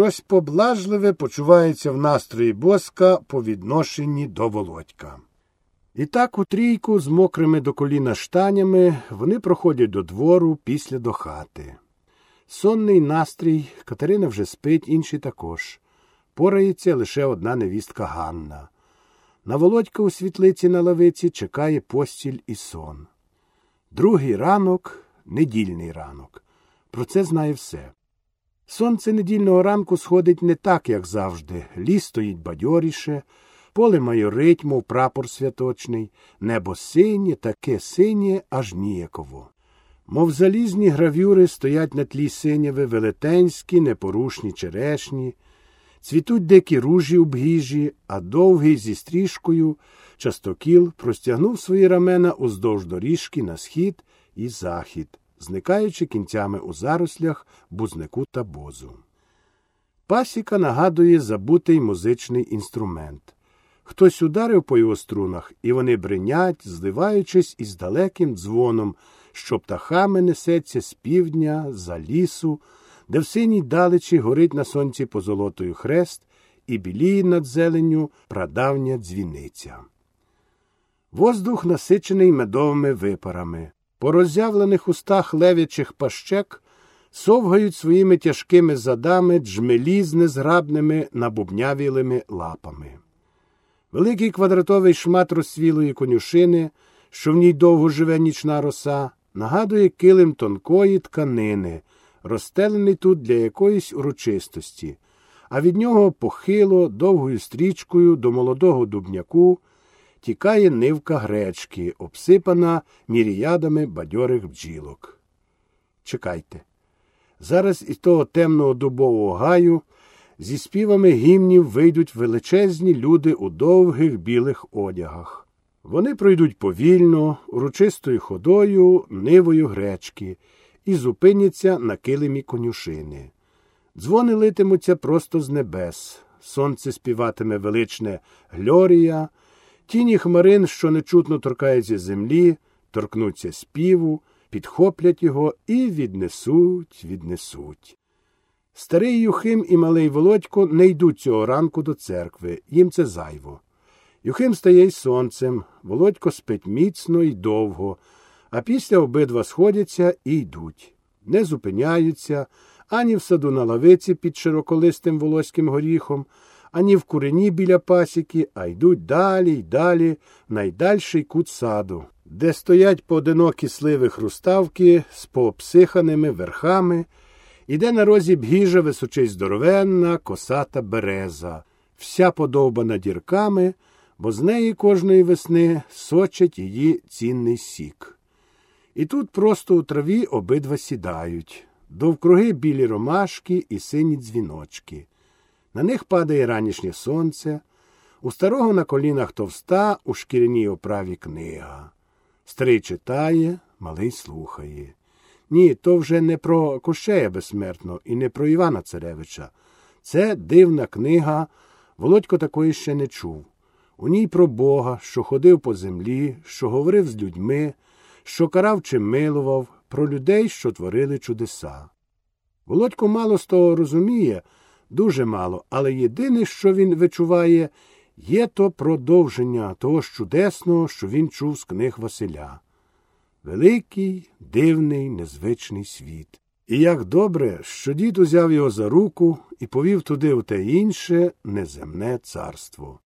щось поблажливе почувається в настрої боска по відношенні до володька. І так у трійку з мокрими до коліна штанями вони проходять до двору після до хати. Сонний настрій Катерина вже спить, інші також. Порається лише одна невістка Ганна. На володька у світлиці на лавиці чекає постіль і сон. Другий ранок недільний ранок. Про це знає все. Сонце недільного ранку сходить не так, як завжди. Ліс стоїть бадьоріше, поле майорить, мов прапор святочний, небо синє, таке синє, аж ніяково. Мов залізні гравюри стоять на тлі синєве велетенські, непорушні черешні, цвітуть дикі ружі у бгіжі, а довгий зі стрішкою частокіл простягнув свої рамена уздовж доріжки на схід і захід, зникаючи кінцями у зарослях бузнику та бозу. Пасіка нагадує забутий музичний інструмент. Хтось ударив по його струнах, і вони бринять, зливаючись із далеким дзвоном, що птахами несеться з півдня, за лісу, де в синій далечі горить на сонці позолотою хрест і біліє над зеленню прадавня дзвіниця. Воздух насичений медовими випарами. По роззявлених устах левячих пащек совгають своїми тяжкими задами джмелі з незграбними набубнявілими лапами. Великий квадратовий шмат розсвілої конюшини, що в ній довго живе нічна роса, нагадує килим тонкої тканини, розстелений тут для якоїсь урочистості, а від нього похило довгою стрічкою до молодого дубняку тікає нивка гречки, обсипана міріядами бадьорих бджілок. Чекайте. Зараз із того темного дубового гаю зі співами гімнів вийдуть величезні люди у довгих білих одягах. Вони пройдуть повільно, урочистою ходою, нивою гречки і зупиняться на килимі конюшини. Дзвони литимуться просто з небес. Сонце співатиме величне Глорія, тіні хмарин, що нечутно торкаються землі, торкнуться співу, підхоплять його і віднесуть, віднесуть. Старий Юхим і малий Володько не йдуть цього ранку до церкви, їм це зайво. Юхим стає й сонцем, Володько спить міцно і довго, а після обидва сходяться і йдуть, не зупиняються ані в саду на лавиці під широколистим волоським горіхом, ані в курені біля пасіки, а йдуть далі й далі найдальший кут саду, де стоять поодинокі сливи хруставки з пообсиханими верхами, і де на розі бгіжа височить здоровенна косата береза, вся подовбана дірками, бо з неї кожної весни сочить її цінний сік. І тут просто у траві обидва сідають, довкруги білі ромашки і сині дзвіночки. На них падає ранішнє сонце, у старого на колінах товста у шкіряній оправі книга. Старий читає, малий слухає. Ні, то вже не про Кощея безсмертно і не про Івана Царевича. Це дивна книга, Володько такої ще не чув. У ній про Бога, що ходив по землі, що говорив з людьми, що карав чи милував, про людей, що творили чудеса. Володько мало з того розуміє, дуже мало, але єдине, що він вичуває, є то продовження того ж чудесного, що він чув з книг Василя. Великий, дивний, незвичний світ. І як добре, що дід узяв його за руку і повів туди у те інше неземне царство.